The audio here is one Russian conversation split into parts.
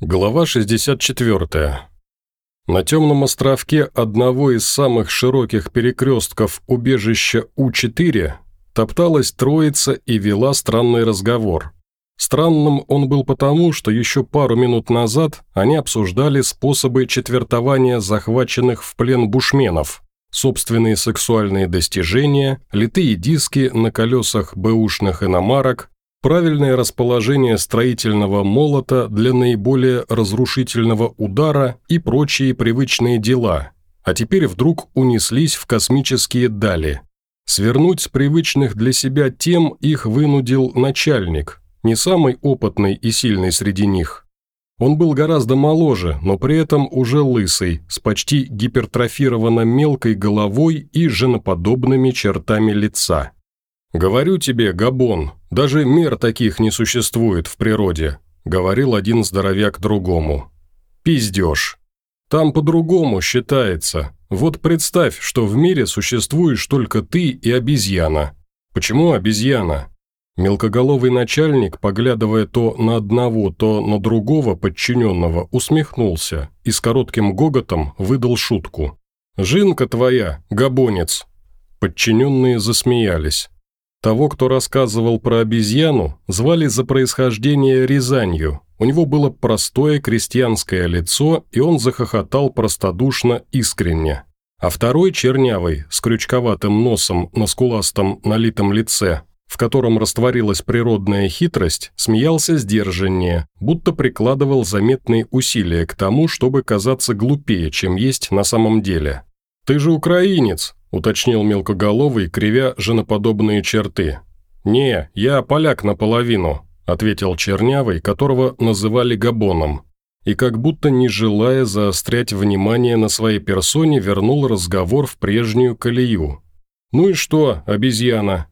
Глава 64. На темном островке одного из самых широких перекрестков убежища У-4 топталась троица и вела странный разговор. Странным он был потому, что еще пару минут назад они обсуждали способы четвертования захваченных в плен бушменов, собственные сексуальные достижения, литые диски на колесах бэушных иномарок, правильное расположение строительного молота для наиболее разрушительного удара и прочие привычные дела, а теперь вдруг унеслись в космические дали. Свернуть с привычных для себя тем их вынудил начальник, не самый опытный и сильный среди них. Он был гораздо моложе, но при этом уже лысый, с почти гипертрофированно мелкой головой и женоподобными чертами лица. «Говорю тебе, Габон, даже мер таких не существует в природе», – говорил один здоровяк другому. «Пиздеж. Там по-другому считается. Вот представь, что в мире существуешь только ты и обезьяна. Почему обезьяна?» Мелкоголовый начальник, поглядывая то на одного, то на другого подчиненного, усмехнулся и с коротким гоготом выдал шутку. «Жинка твоя, габонец!» Подчиненные засмеялись. Того, кто рассказывал про обезьяну, звали за происхождение Рязанью. У него было простое крестьянское лицо, и он захохотал простодушно искренне. А второй чернявый, с крючковатым носом на скуластом налитом лице, в котором растворилась природная хитрость, смеялся сдержаннее, будто прикладывал заметные усилия к тому, чтобы казаться глупее, чем есть на самом деле. «Ты же украинец!» Уточнил мелкоголовый, кривя женоподобные черты. «Не, я поляк наполовину», – ответил Чернявый, которого называли Габоном, и как будто не желая заострять внимание на своей персоне, вернул разговор в прежнюю колею. «Ну и что, обезьяна?»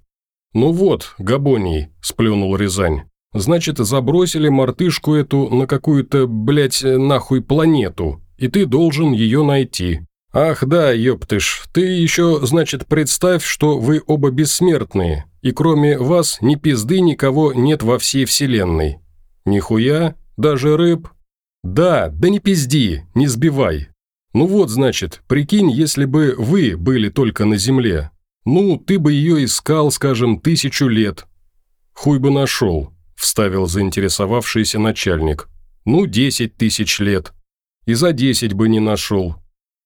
«Ну вот, Габоний», – сплюнул Рязань. «Значит, забросили мартышку эту на какую-то, блядь, нахуй планету, и ты должен ее найти. «Ах да, ёптыш, ты еще, значит, представь, что вы оба бессмертные, и кроме вас ни пизды никого нет во всей вселенной. Нихуя? Даже рыб? Да, да не пизди, не сбивай. Ну вот, значит, прикинь, если бы вы были только на земле. Ну, ты бы ее искал, скажем, тысячу лет. Хуй бы нашел, вставил заинтересовавшийся начальник. Ну, десять тысяч лет. И за десять бы не нашел,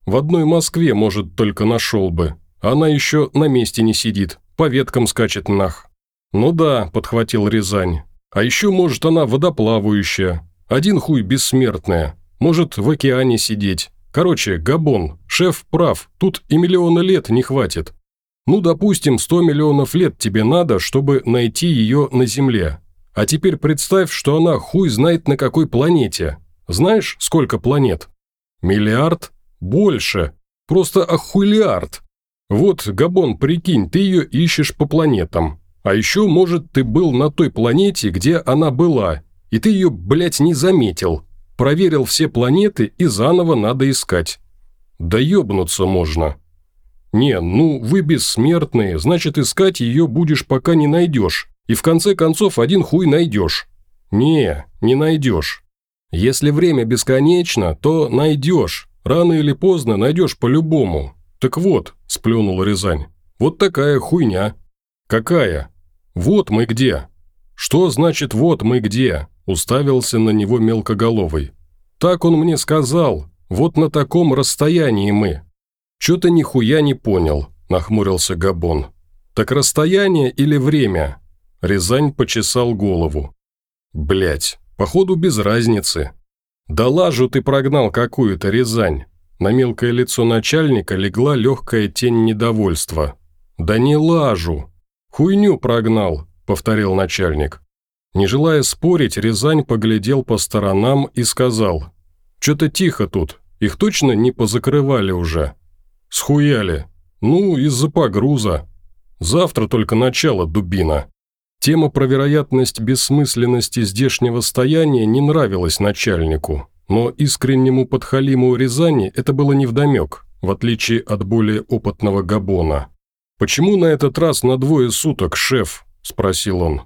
в одной Москве, может, только нашел бы. Она еще на месте не сидит, по веткам скачет нах. Ну да, подхватил Рязань. А еще, может, она водоплавающая. Один хуй бессмертная. Может, в океане сидеть. Короче, Габон, шеф прав, тут и миллиона лет не хватит. Ну, допустим, сто миллионов лет тебе надо, чтобы найти ее на Земле. А теперь представь, что она хуй знает на какой планете. Знаешь, сколько планет? Миллиард? Больше. Просто охуйлиард. Вот, Габон, прикинь, ты ее ищешь по планетам. А еще, может, ты был на той планете, где она была, и ты ее, блядь, не заметил. Проверил все планеты и заново надо искать. Да ебнуться можно. Не, ну, вы бессмертные, значит, искать ее будешь, пока не найдешь. И в конце концов один хуй найдешь. Не, не найдешь. Если время бесконечно, то найдешь. Рано или поздно найдешь по-любому. Так вот, сплюнул Рязань, вот такая хуйня. Какая? Вот мы где. Что значит «вот мы где»? Уставился на него мелкоголовый. Так он мне сказал, вот на таком расстоянии мы. Чё-то нихуя не понял, нахмурился Габон. Так расстояние или время? Рязань почесал голову. Блять, походу без разницы. «Да лажу ты прогнал какую-то, Рязань!» На мелкое лицо начальника легла легкая тень недовольства. «Да не лажу! Хуйню прогнал!» – повторил начальник. Не желая спорить, Рязань поглядел по сторонам и сказал. «Чё-то тихо тут, их точно не позакрывали уже?» «Схуяли. Ну, из-за погруза. Завтра только начало, дубина». Тема про вероятность бессмысленности здешнего стояния не нравилась начальнику, но искреннему подхалиму Рязани это было невдомек, в отличие от более опытного Габона. «Почему на этот раз на двое суток, шеф?» – спросил он.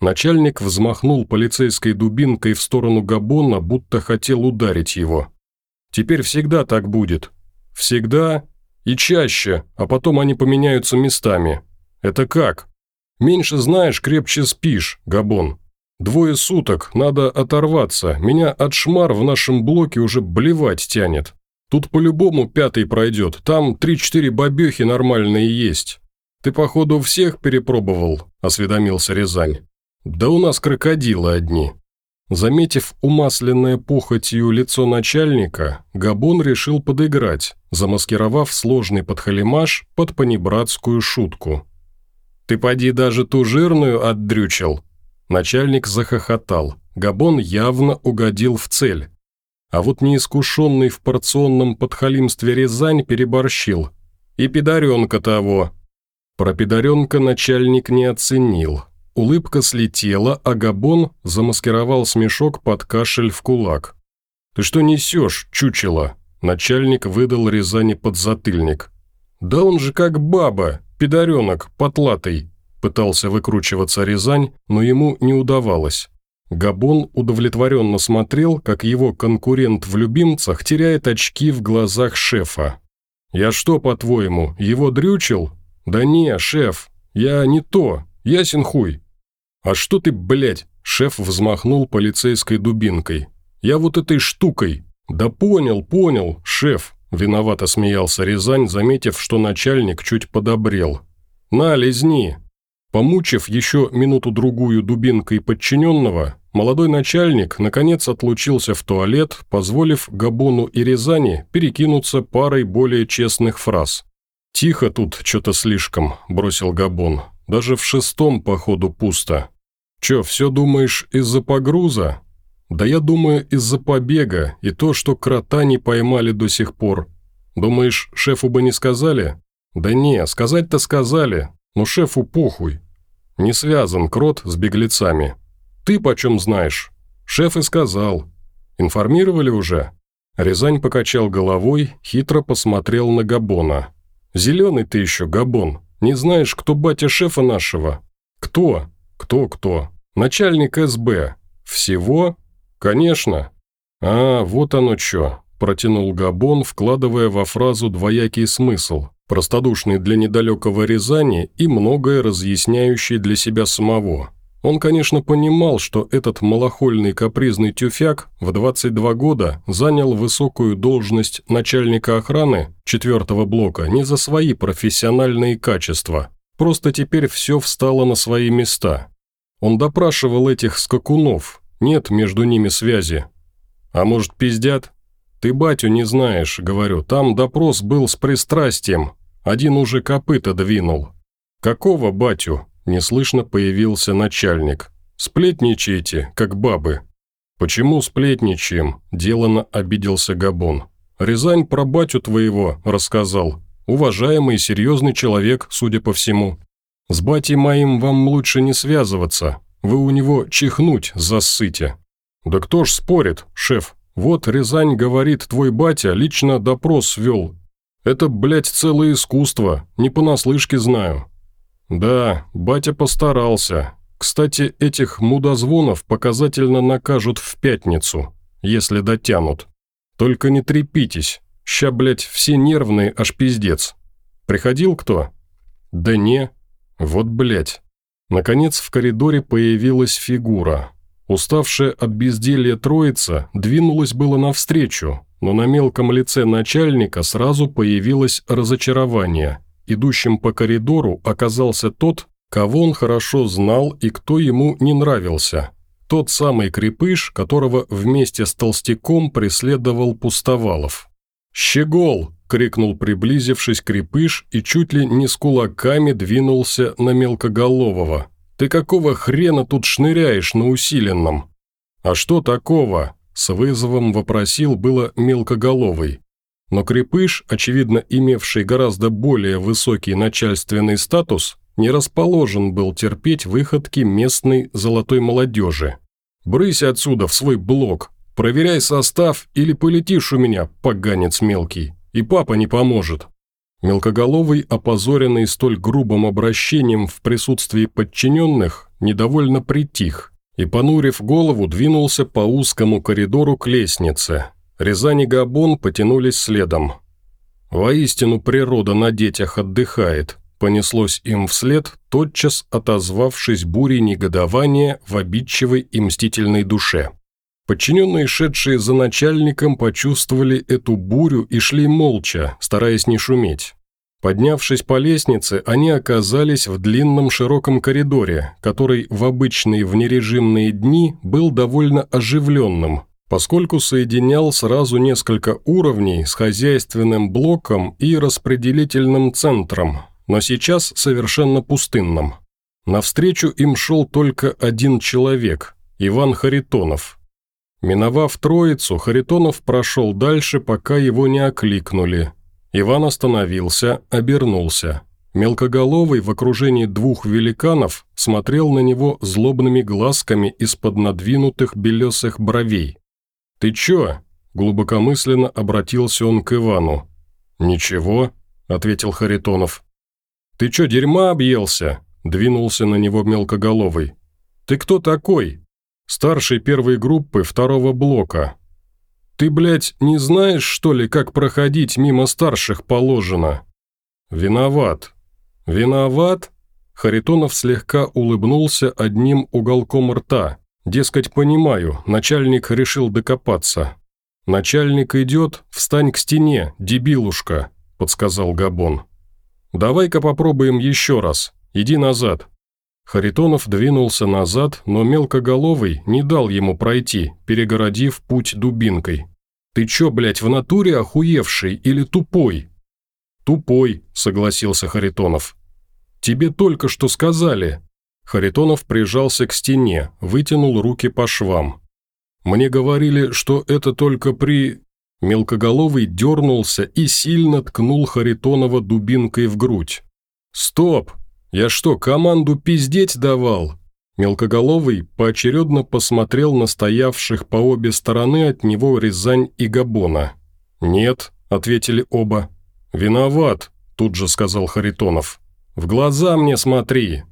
Начальник взмахнул полицейской дубинкой в сторону Габона, будто хотел ударить его. «Теперь всегда так будет. Всегда и чаще, а потом они поменяются местами. Это как? Меньше знаешь, крепче спишь, Габон. Двое суток, надо оторваться. Меня от шмар в нашем блоке уже блевать тянет. Тут по-любому пятый пройдет, там три-четыре бабехи нормальные есть. Ты, походу, всех перепробовал?» – осведомился Рязань. «Да у нас крокодилы одни». Заметив умасленное похотью лицо начальника, Габон решил подыграть, замаскировав сложный подхалимаш под понебратскую шутку. «Ты поди даже ту жирную отдрючил?» Начальник захохотал. Габон явно угодил в цель. А вот неискушенный в порционном подхалимстве Рязань переборщил. И пидоренка того. Про пидоренка начальник не оценил. Улыбка слетела, а Габон замаскировал смешок под кашель в кулак. «Ты что несешь, чучело?» Начальник выдал Рязани подзатыльник. «Да он же как баба, пидоренок, потлатый!» Пытался выкручиваться Рязань, но ему не удавалось. Габон удовлетворенно смотрел, как его конкурент в любимцах теряет очки в глазах шефа. «Я что, по-твоему, его дрючил? Да не, шеф, я не то, ясен хуй». «А что ты, блядь?» – шеф взмахнул полицейской дубинкой. «Я вот этой штукой». «Да понял, понял, шеф», – виновато смеялся Рязань, заметив, что начальник чуть подобрел. «На, лизни, Помучив еще минуту-другую дубинкой подчиненного, молодой начальник наконец отлучился в туалет, позволив Габону и Рязани перекинуться парой более честных фраз. «Тихо тут что-то слишком», – бросил Габон. «Даже в шестом, походу, пусто». «Че, все думаешь из-за погруза?» «Да я думаю, из-за побега и то, что крота не поймали до сих пор. Думаешь, шефу бы не сказали?» «Да не, сказать-то сказали, но шефу похуй. Не связан крот с беглецами. Ты почем знаешь? Шеф и сказал. Информировали уже?» Рязань покачал головой, хитро посмотрел на Габона. «Зеленый ты еще, Габон. Не знаешь, кто батя шефа нашего?» «Кто? Кто-кто? Начальник СБ. Всего? Конечно. А, вот оно что», – протянул Габон, вкладывая во фразу двоякий смысл простодушный для недалекого Рязани и многое разъясняющий для себя самого. Он, конечно, понимал, что этот малохольный капризный тюфяк в 22 года занял высокую должность начальника охраны четвертого блока не за свои профессиональные качества. Просто теперь все встало на свои места. Он допрашивал этих скакунов, нет между ними связи. А может, пиздят? Ты батю не знаешь, говорю, там допрос был с пристрастием, один уже копыта двинул. «Какого батю?» – неслышно появился начальник. «Сплетничаете, как бабы». «Почему сплетничаем?» – делано обиделся Габон. «Рязань про батю твоего рассказал. Уважаемый и серьезный человек, судя по всему. С батей моим вам лучше не связываться. Вы у него чихнуть засыте». «Да кто ж спорит, шеф? Вот Рязань говорит, твой батя лично допрос вел это, блядь, целое искусство, не понаслышке знаю». «Да, батя постарался. Кстати, этих мудозвонов показательно накажут в пятницу, если дотянут. Только не трепитесь, ща, блядь, все нервные, аж пиздец. Приходил кто?» «Да не. Вот, блядь». Наконец в коридоре появилась фигура. Уставшая от безделья троица двинулась было навстречу, но на мелком лице начальника сразу появилось разочарование. Идущим по коридору оказался тот, кого он хорошо знал и кто ему не нравился. Тот самый крепыш, которого вместе с толстяком преследовал Пустовалов. «Щегол!» – крикнул приблизившись крепыш и чуть ли не с кулаками двинулся на мелкоголового. «Ты какого хрена тут шныряешь на усиленном?» «А что такого?» С вызовом вопросил было мелкоголовый. Но крепыш, очевидно имевший гораздо более высокий начальственный статус, не расположен был терпеть выходки местной золотой молодежи. «Брысь отсюда в свой блок, проверяй состав или полетишь у меня, поганец мелкий, и папа не поможет». Мелкоголовый, опозоренный столь грубым обращением в присутствии подчиненных, недовольно притих и, понурив голову, двинулся по узкому коридору к лестнице. Рязань и Габон потянулись следом. «Воистину природа на детях отдыхает», понеслось им вслед, тотчас отозвавшись бурей негодования в обидчивой и мстительной душе. Подчиненные, шедшие за начальником, почувствовали эту бурю и шли молча, стараясь не шуметь. Поднявшись по лестнице, они оказались в длинном широком коридоре, который в обычные внережимные дни был довольно оживленным, поскольку соединял сразу несколько уровней с хозяйственным блоком и распределительным центром, но сейчас совершенно пустынным. Навстречу им шел только один человек – Иван Харитонов. Миновав троицу, Харитонов прошел дальше, пока его не окликнули. Иван остановился, обернулся. Мелкоголовый в окружении двух великанов смотрел на него злобными глазками из-под надвинутых белесых бровей. «Ты чё?» – глубокомысленно обратился он к Ивану. «Ничего», – ответил Харитонов. «Ты чё, дерьма объелся?» – двинулся на него мелкоголовый. «Ты кто такой?» «Старший первой группы второго блока». «Ты, блядь, не знаешь, что ли, как проходить мимо старших положено?» «Виноват». «Виноват?» Харитонов слегка улыбнулся одним уголком рта. «Дескать, понимаю, начальник решил докопаться». «Начальник идет, встань к стене, дебилушка», – подсказал Габон. «Давай-ка попробуем еще раз. Иди назад». Харитонов двинулся назад, но мелкоголовый не дал ему пройти, перегородив путь дубинкой. «Ты чё, блядь, в натуре охуевший или тупой?» «Тупой», — согласился Харитонов. «Тебе только что сказали». Харитонов прижался к стене, вытянул руки по швам. «Мне говорили, что это только при...» Мелкоголовый дернулся и сильно ткнул Харитонова дубинкой в грудь. «Стоп! Я что, команду пиздеть давал?» Мелкоголовый поочередно посмотрел на стоявших по обе стороны от него Рязань и Габона. «Нет», — ответили оба. «Виноват», — тут же сказал Харитонов. «В глаза мне смотри».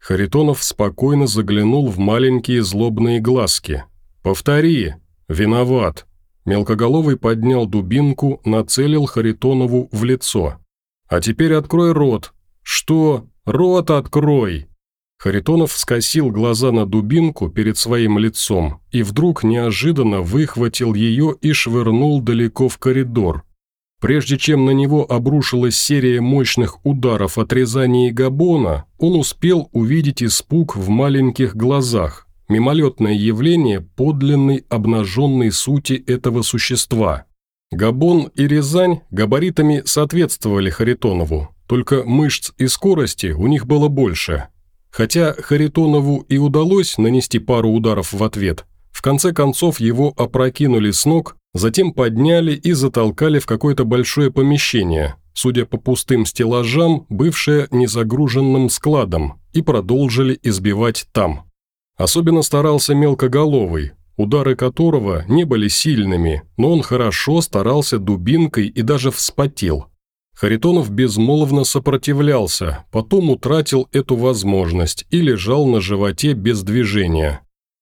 Харитонов спокойно заглянул в маленькие злобные глазки. «Повтори. Виноват». Мелкоголовый поднял дубинку, нацелил Харитонову в лицо. «А теперь открой рот». «Что? Рот открой!» Харитонов скосил глаза на дубинку перед своим лицом и вдруг неожиданно выхватил ее и швырнул далеко в коридор. Прежде чем на него обрушилась серия мощных ударов отрезания габона, он успел увидеть испуг в маленьких глазах, мимолетное явление подлинной обнаженной сути этого существа. Габон и Рязань габаритами соответствовали Харитонову, только мышц и скорости у них было больше. Хотя Харитонову и удалось нанести пару ударов в ответ, в конце концов его опрокинули с ног, затем подняли и затолкали в какое-то большое помещение, судя по пустым стеллажам, бывшее незагруженным складом, и продолжили избивать там. Особенно старался мелкоголовый, удары которого не были сильными, но он хорошо старался дубинкой и даже вспотел. Харитонов безмолвно сопротивлялся, потом утратил эту возможность и лежал на животе без движения.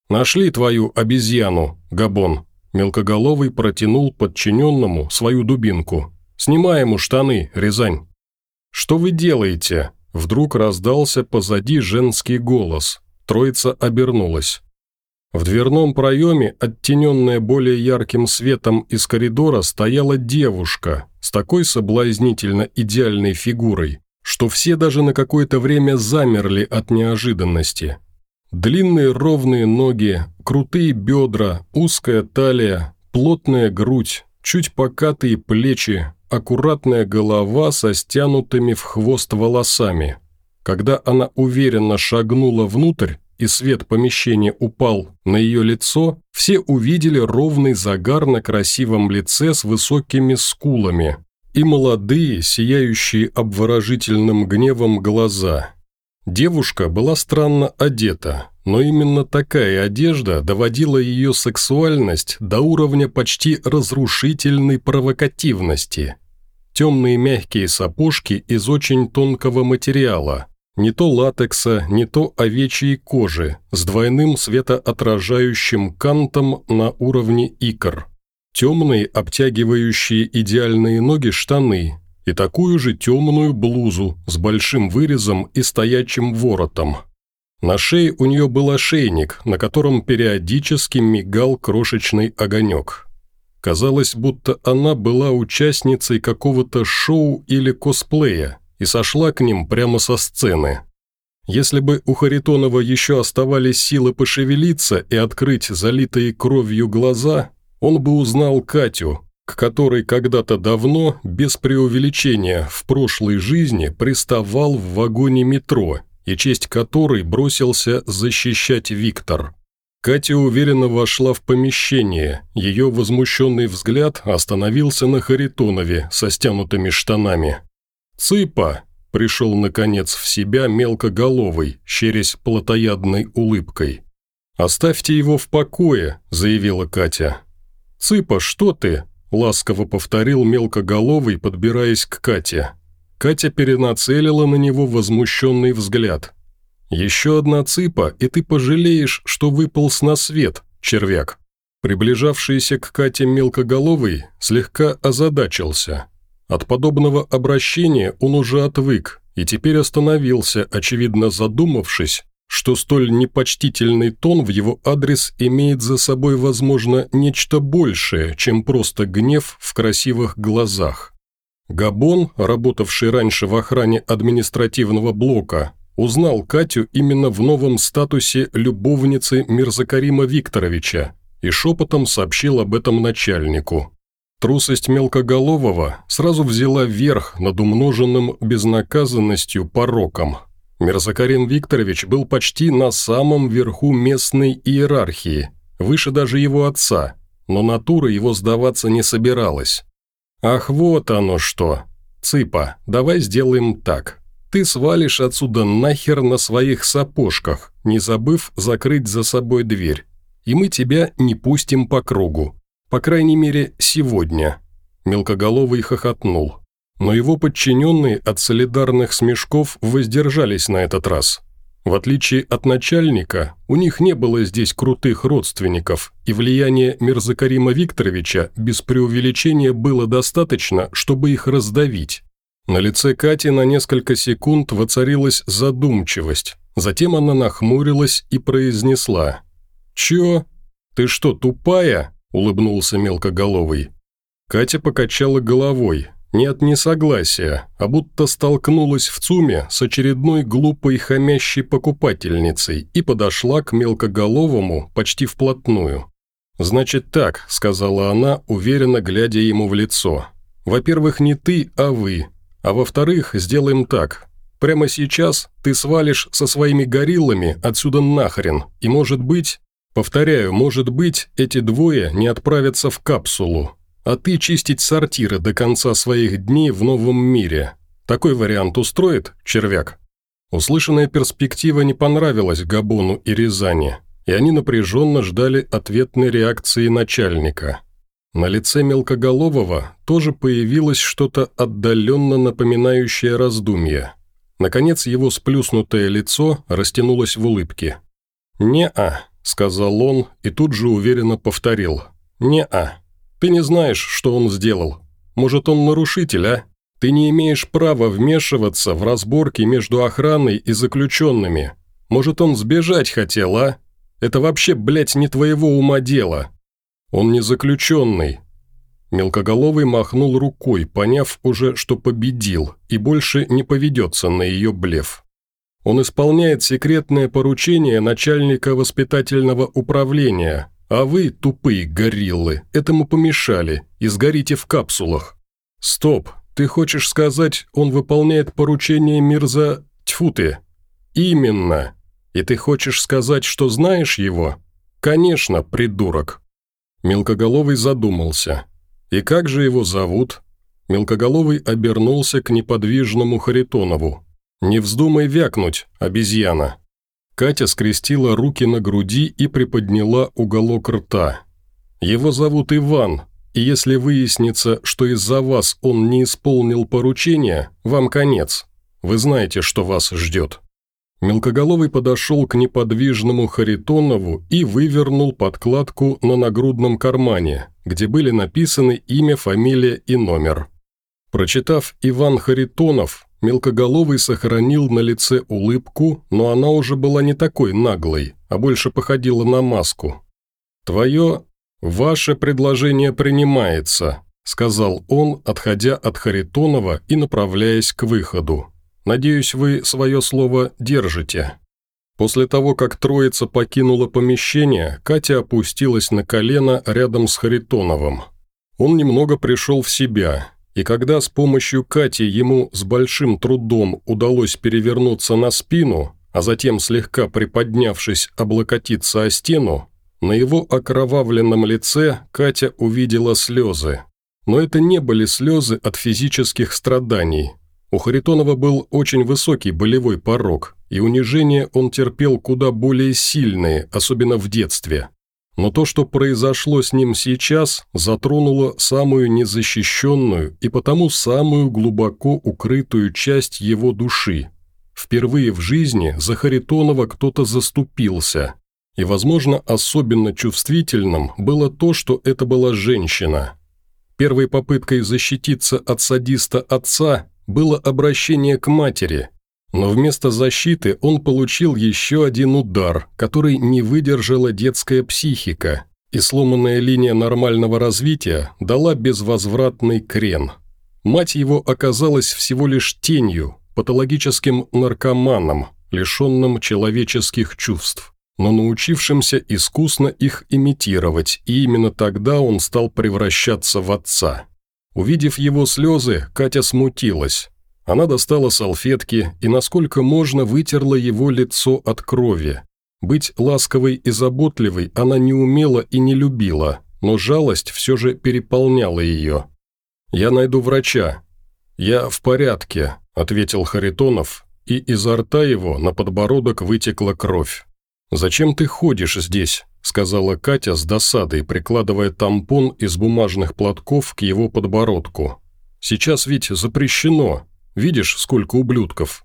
«Нашли твою обезьяну, Габон», Мелкоголовый протянул подчиненному свою дубинку. «Снимай ему штаны, Рязань». «Что вы делаете?» Вдруг раздался позади женский голос. Троица обернулась. В дверном проеме, оттененная более ярким светом из коридора, стояла девушка с такой соблазнительно идеальной фигурой, что все даже на какое-то время замерли от неожиданности. Длинные ровные ноги, крутые бедра, узкая талия, плотная грудь, чуть покатые плечи, аккуратная голова со стянутыми в хвост волосами – когда она уверенно шагнула внутрь, и свет помещения упал на ее лицо, все увидели ровный загар на красивом лице с высокими скулами и молодые, сияющие обворожительным гневом глаза. Девушка была странно одета, но именно такая одежда доводила ее сексуальность до уровня почти разрушительной провокативности. Темные мягкие сапожки из очень тонкого материала, Не то латекса, не то овечьей кожи с двойным светоотражающим кантом на уровне икр. Темные, обтягивающие идеальные ноги штаны и такую же темную блузу с большим вырезом и стоячим воротом. На шее у нее был ошейник, на котором периодически мигал крошечный огонек. Казалось, будто она была участницей какого-то шоу или косплея и сошла к ним прямо со сцены. Если бы у Харитонова еще оставались силы пошевелиться и открыть залитые кровью глаза, он бы узнал Катю, к которой когда-то давно, без преувеличения, в прошлой жизни приставал в вагоне метро и честь которой бросился защищать Виктор. Катя уверенно вошла в помещение, ее возмущенный взгляд остановился на Харитонове со стянутыми штанами. «Цыпа!» – пришел, наконец, в себя мелкоголовый, щерясь плотоядной улыбкой. «Оставьте его в покое», – заявила Катя. «Цыпа, что ты?» – ласково повторил мелкоголовый, подбираясь к Кате. Катя перенацелила на него возмущенный взгляд. «Еще одна цыпа, и ты пожалеешь, что выполз на свет, червяк». Приближавшийся к Кате мелкоголовый слегка озадачился. От подобного обращения он уже отвык и теперь остановился, очевидно задумавшись, что столь непочтительный тон в его адрес имеет за собой, возможно, нечто большее, чем просто гнев в красивых глазах. Габон, работавший раньше в охране административного блока, узнал Катю именно в новом статусе любовницы Мирзакарима Викторовича и шепотом сообщил об этом начальнику. Трусость мелкоголового сразу взяла верх над умноженным безнаказанностью пороком. Мирзакарин Викторович был почти на самом верху местной иерархии, выше даже его отца, но натура его сдаваться не собиралась. «Ах, вот оно что! Цыпа, давай сделаем так. Ты свалишь отсюда нахер на своих сапожках, не забыв закрыть за собой дверь. И мы тебя не пустим по кругу. По крайней мере, сегодня». Мелкоголовый хохотнул. Но его подчиненные от солидарных смешков воздержались на этот раз. В отличие от начальника, у них не было здесь крутых родственников, и влияние Мирзакарима Викторовича без преувеличения было достаточно, чтобы их раздавить. На лице Кати на несколько секунд воцарилась задумчивость, затем она нахмурилась и произнесла. «Чё? Ты что, тупая?» – улыбнулся мелкоголовый. Катя покачала головой, не от несогласия, а будто столкнулась в ЦУМе с очередной глупой хамящей покупательницей и подошла к мелкоголовому почти вплотную. «Значит так», – сказала она, уверенно глядя ему в лицо. «Во-первых, не ты, а вы. А во-вторых, сделаем так. Прямо сейчас ты свалишь со своими гориллами отсюда нахрен, и может быть, повторяю, может быть, эти двое не отправятся в капсулу, а ты чистить сортиры до конца своих дней в новом мире. Такой вариант устроит, червяк?» Услышанная перспектива не понравилась Габону и Рязани, и они напряженно ждали ответной реакции начальника. На лице мелкоголового тоже появилось что-то отдаленно напоминающее раздумье. Наконец его сплюснутое лицо растянулось в улыбке. «Не-а», — сказал он и тут же уверенно повторил. «Не-а». Ты не знаешь, что он сделал. Может, он нарушитель, а? Ты не имеешь права вмешиваться в разборки между охраной и заключенными. Может, он сбежать хотел, а? Это вообще, блядь, не твоего ума дело. Он не заключенный». Мелкоголовый махнул рукой, поняв уже, что победил, и больше не поведется на ее блеф. Он исполняет секретное поручение начальника воспитательного управления, а вы, тупые гориллы, этому помешали и сгорите в капсулах. Стоп, ты хочешь сказать, он выполняет поручение Мирза Тьфуты? Именно. И ты хочешь сказать, что знаешь его? Конечно, придурок. Мелкоголовый задумался. И как же его зовут? Мелкоголовый обернулся к неподвижному Харитонову. «Не вздумай вякнуть, обезьяна!» Катя скрестила руки на груди и приподняла уголок рта. «Его зовут Иван, и если выяснится, что из-за вас он не исполнил поручения, вам конец. Вы знаете, что вас ждет». Мелкоголовый подошел к неподвижному Харитонову и вывернул подкладку на нагрудном кармане, где были написаны имя, фамилия и номер. Прочитав «Иван Харитонов», Мелкоголовый сохранил на лице улыбку, но она уже была не такой наглой, а больше походила на маску. «Твое, ваше предложение принимается», – сказал он, отходя от Харитонова и направляясь к выходу. Надеюсь, вы свое слово держите». После того, как троица покинула помещение, Катя опустилась на колено рядом с Харитоновым. Он немного пришел в себя, и когда с помощью Кати ему с большим трудом удалось перевернуться на спину, а затем, слегка приподнявшись, облокотиться о стену, на его окровавленном лице Катя увидела слезы. Но это не были слезы от физических страданий, у Харитонова был очень высокий болевой порог, и унижение он терпел куда более сильные, особенно в детстве. Но то, что произошло с ним сейчас, затронуло самую незащищенную и потому самую глубоко укрытую часть его души. Впервые в жизни за Харитонова кто-то заступился. И, возможно, особенно чувствительным было то, что это была женщина. Первой попыткой защититься от садиста отца было обращение к матери, но вместо защиты он получил еще один удар, который не выдержала детская психика, и сломанная линия нормального развития дала безвозвратный крен. Мать его оказалась всего лишь тенью, патологическим наркоманом, лишенным человеческих чувств, но научившимся искусно их имитировать, и именно тогда он стал превращаться в отца. Увидев его слезы, Катя смутилась. Она достала салфетки и, насколько можно, вытерла его лицо от крови. Быть ласковой и заботливой она не умела и не любила, но жалость все же переполняла ее. «Я найду врача». «Я в порядке», – ответил Харитонов, и изо рта его на подбородок вытекла кровь. «Зачем ты ходишь здесь?» – сказала Катя с досадой, прикладывая тампон из бумажных платков к его подбородку. «Сейчас ведь запрещено. Видишь, сколько ублюдков?»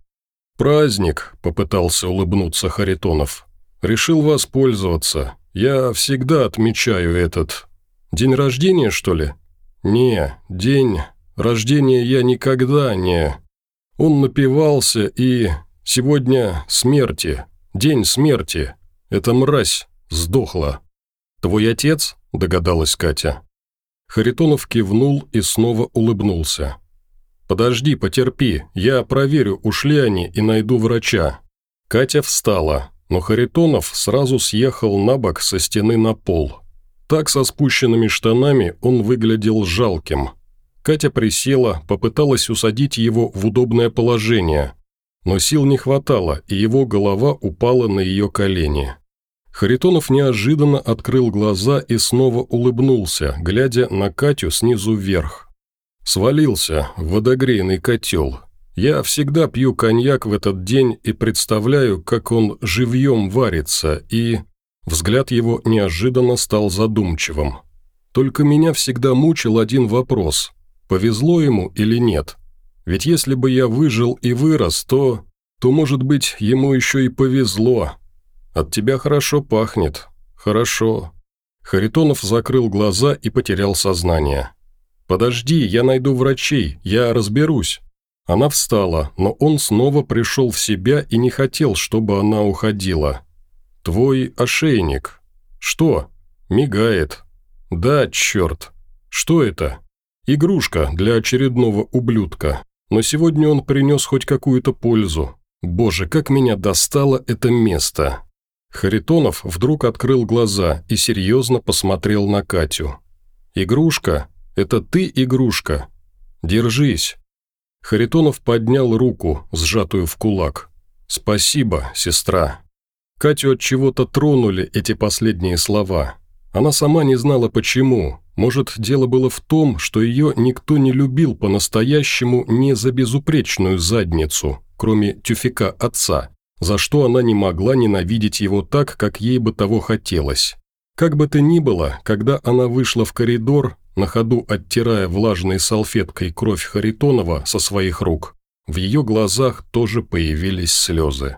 «Праздник», – попытался улыбнуться Харитонов. «Решил воспользоваться. Я всегда отмечаю этот... День рождения, что ли?» «Не, день рождения я никогда не...» Он напивался и... Сегодня смерти. День смерти. Эта мразь сдохла. «Твой отец?» – догадалась Катя. Харитонов кивнул и снова улыбнулся. «Подожди, потерпи, я проверю, ушли они и найду врача». Катя встала, но Харитонов сразу съехал на бок со стены на пол. Так со спущенными штанами он выглядел жалким. Катя присела, попыталась усадить его в удобное положение, но сил не хватало, и его голова упала на ее колени. Харитонов неожиданно открыл глаза и снова улыбнулся, глядя на Катю снизу вверх. «Свалился в водогрейный котел. Я всегда пью коньяк в этот день и представляю, как он живьем варится, и...» Взгляд его неожиданно стал задумчивым. «Только меня всегда мучил один вопрос. Повезло ему или нет?» Ведь если бы я выжил и вырос, то... то, может быть, ему еще и повезло. От тебя хорошо пахнет. Хорошо». Харитонов закрыл глаза и потерял сознание. «Подожди, я найду врачей, я разберусь». Она встала, но он снова пришел в себя и не хотел, чтобы она уходила. «Твой ошейник». «Что?» «Мигает». «Да, черт». «Что это?» «Игрушка для очередного ублюдка» но сегодня он принес хоть какую-то пользу. Боже, как меня достало это место!» Харитонов вдруг открыл глаза и серьезно посмотрел на Катю. «Игрушка? Это ты игрушка? Держись!» Харитонов поднял руку, сжатую в кулак. «Спасибо, сестра». Катю от чего-то тронули эти последние слова. Она сама не знала почему, может, дело было в том, что ее никто не любил по-настоящему не за безупречную задницу, кроме тюфика отца, за что она не могла ненавидеть его так, как ей бы того хотелось. Как бы то ни было, когда она вышла в коридор, на ходу оттирая влажной салфеткой кровь Харитонова со своих рук, в ее глазах тоже появились слезы.